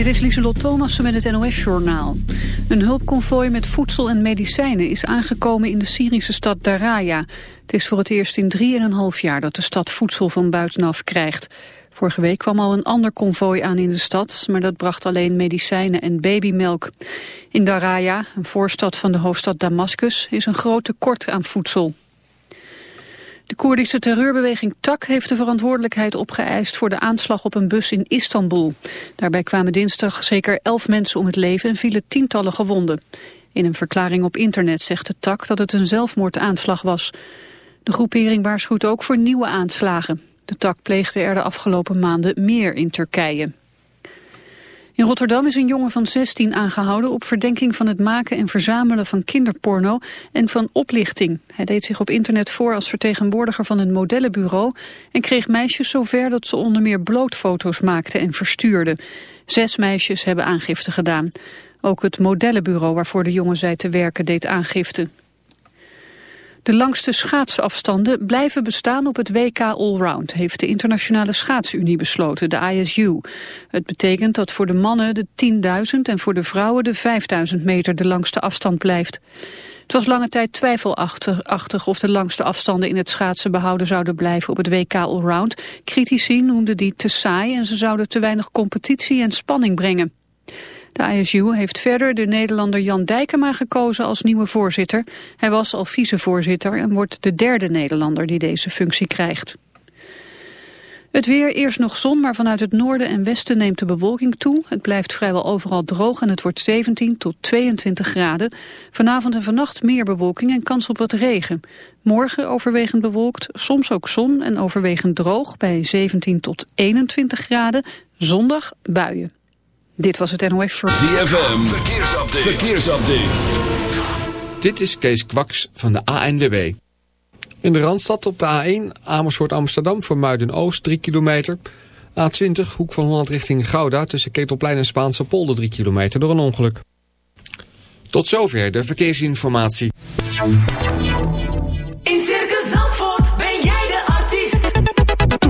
Dit is Lieselot Thomassen met het NOS-journaal. Een hulpconvooi met voedsel en medicijnen is aangekomen in de Syrische stad Daraya. Het is voor het eerst in 3,5 jaar dat de stad voedsel van buitenaf krijgt. Vorige week kwam al een ander konvooi aan in de stad, maar dat bracht alleen medicijnen en babymelk. In Daraya, een voorstad van de hoofdstad Damascus, is een groot tekort aan voedsel. De Koerdische terreurbeweging Tak heeft de verantwoordelijkheid opgeëist voor de aanslag op een bus in Istanbul. Daarbij kwamen dinsdag zeker elf mensen om het leven en vielen tientallen gewonden. In een verklaring op internet zegt de Tak dat het een zelfmoordaanslag was. De groepering waarschuwt ook voor nieuwe aanslagen. De Tak pleegde er de afgelopen maanden meer in Turkije. In Rotterdam is een jongen van 16 aangehouden op verdenking van het maken en verzamelen van kinderporno en van oplichting. Hij deed zich op internet voor als vertegenwoordiger van een modellenbureau en kreeg meisjes zover dat ze onder meer blootfoto's maakten en verstuurden. Zes meisjes hebben aangifte gedaan. Ook het modellenbureau waarvoor de jongen zei te werken deed aangifte. De langste schaatsafstanden blijven bestaan op het WK Allround, heeft de Internationale Schaatsunie besloten, de ISU. Het betekent dat voor de mannen de 10.000 en voor de vrouwen de 5.000 meter de langste afstand blijft. Het was lange tijd twijfelachtig of de langste afstanden in het schaatsen behouden zouden blijven op het WK Allround. Critici noemden die te saai en ze zouden te weinig competitie en spanning brengen. De ISU heeft verder de Nederlander Jan Dijkema gekozen als nieuwe voorzitter. Hij was al vicevoorzitter en wordt de derde Nederlander die deze functie krijgt. Het weer, eerst nog zon, maar vanuit het noorden en westen neemt de bewolking toe. Het blijft vrijwel overal droog en het wordt 17 tot 22 graden. Vanavond en vannacht meer bewolking en kans op wat regen. Morgen overwegend bewolkt, soms ook zon en overwegend droog bij 17 tot 21 graden. Zondag buien. Dit was het NOS Short. ZFM, verkeersupdate. verkeersupdate. Dit is Kees Kwaks van de ANWB. In de Randstad op de A1 Amersfoort Amsterdam voor Muiden-Oost 3 kilometer. A20 Hoek van Holland richting Gouda tussen Ketelplein en Spaanse polder 3 kilometer door een ongeluk. Tot zover de verkeersinformatie.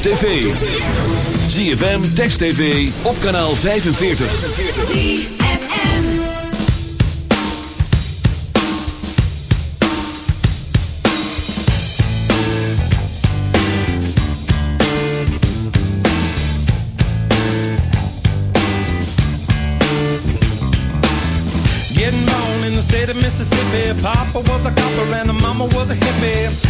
op tv. ZFM, Text TV, op kanaal 45. ZFM. Getting born in the state of Mississippi. Papa was a copper and mama was a hippie.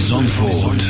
Zandvoort.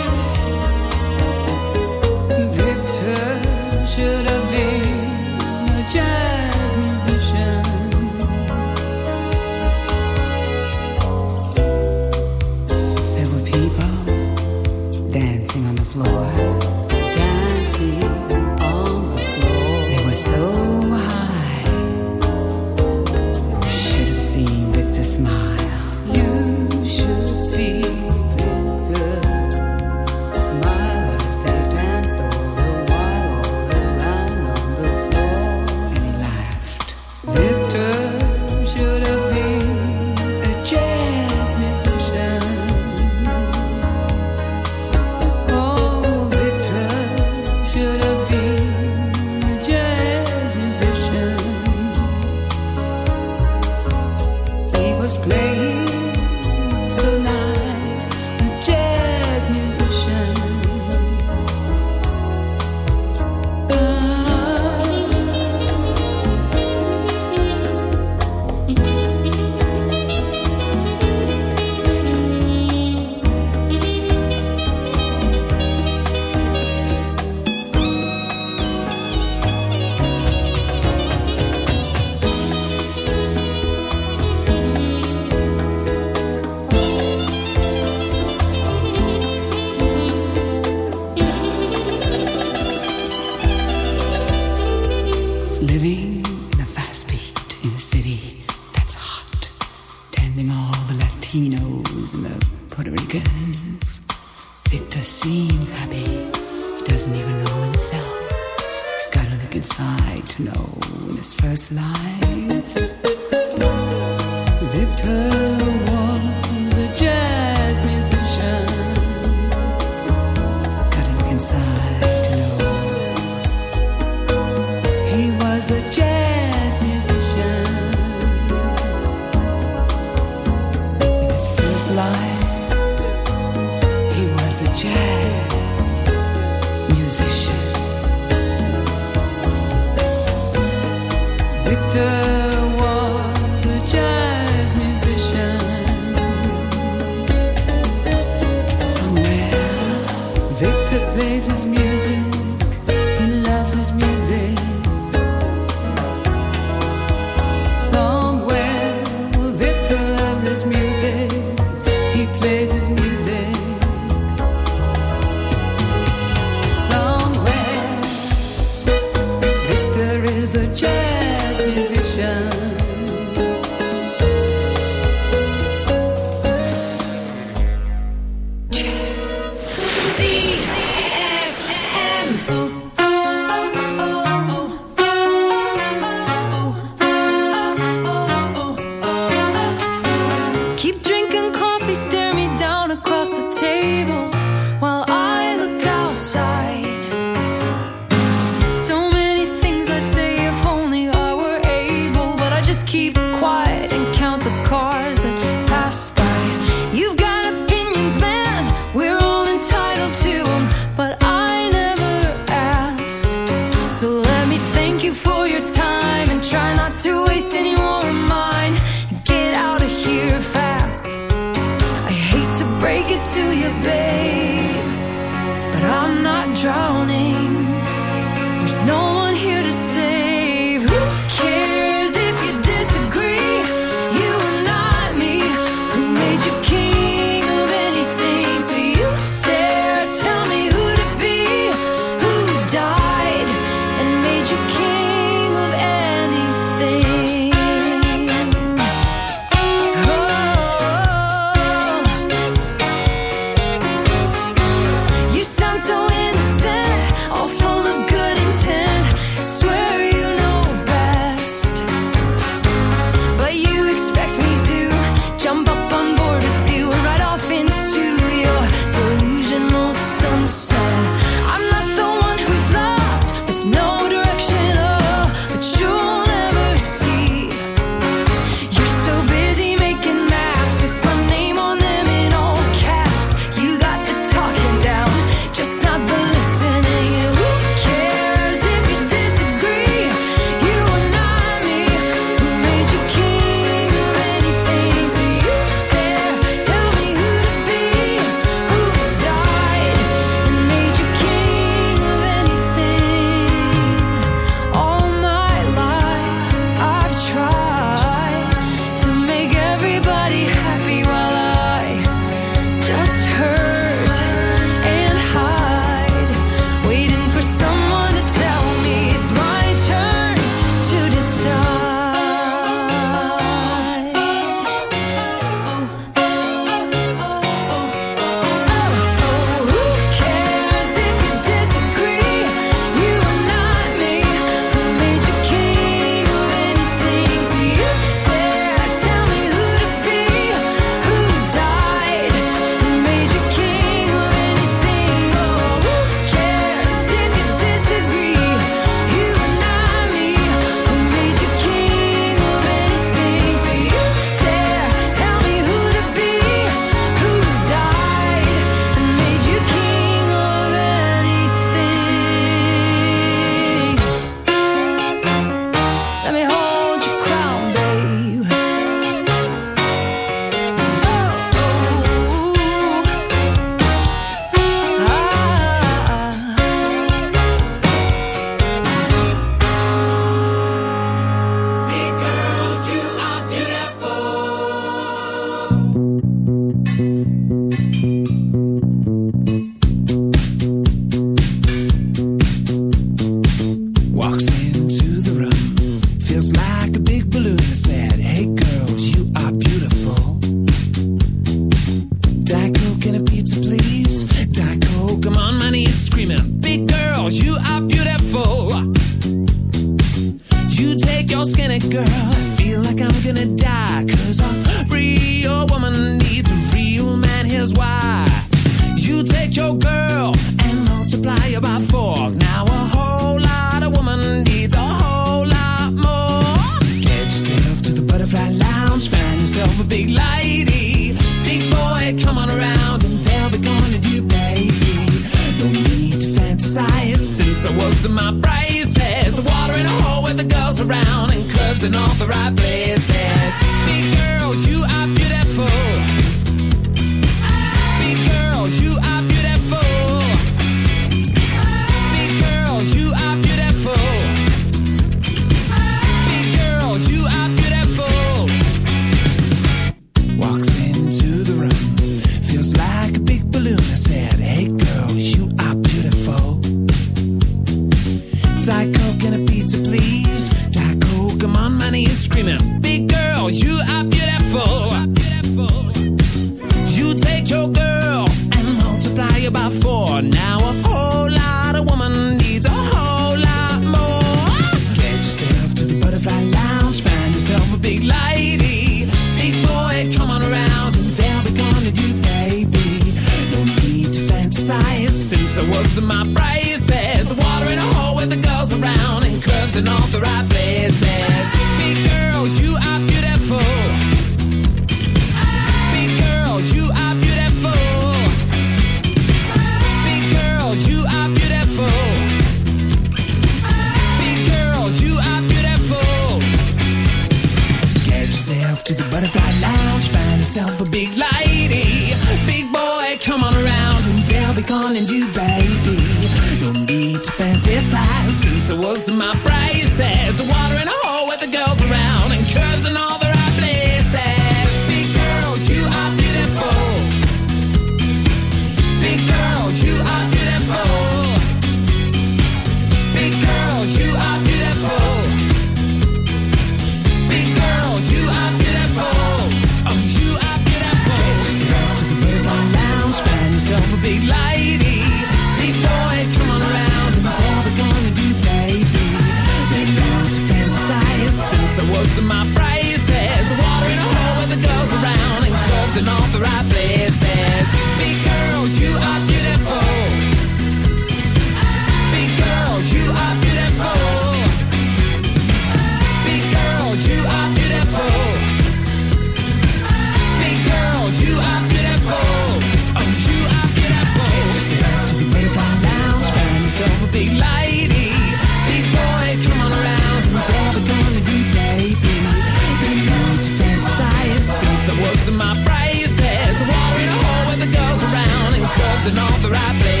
In all the right places.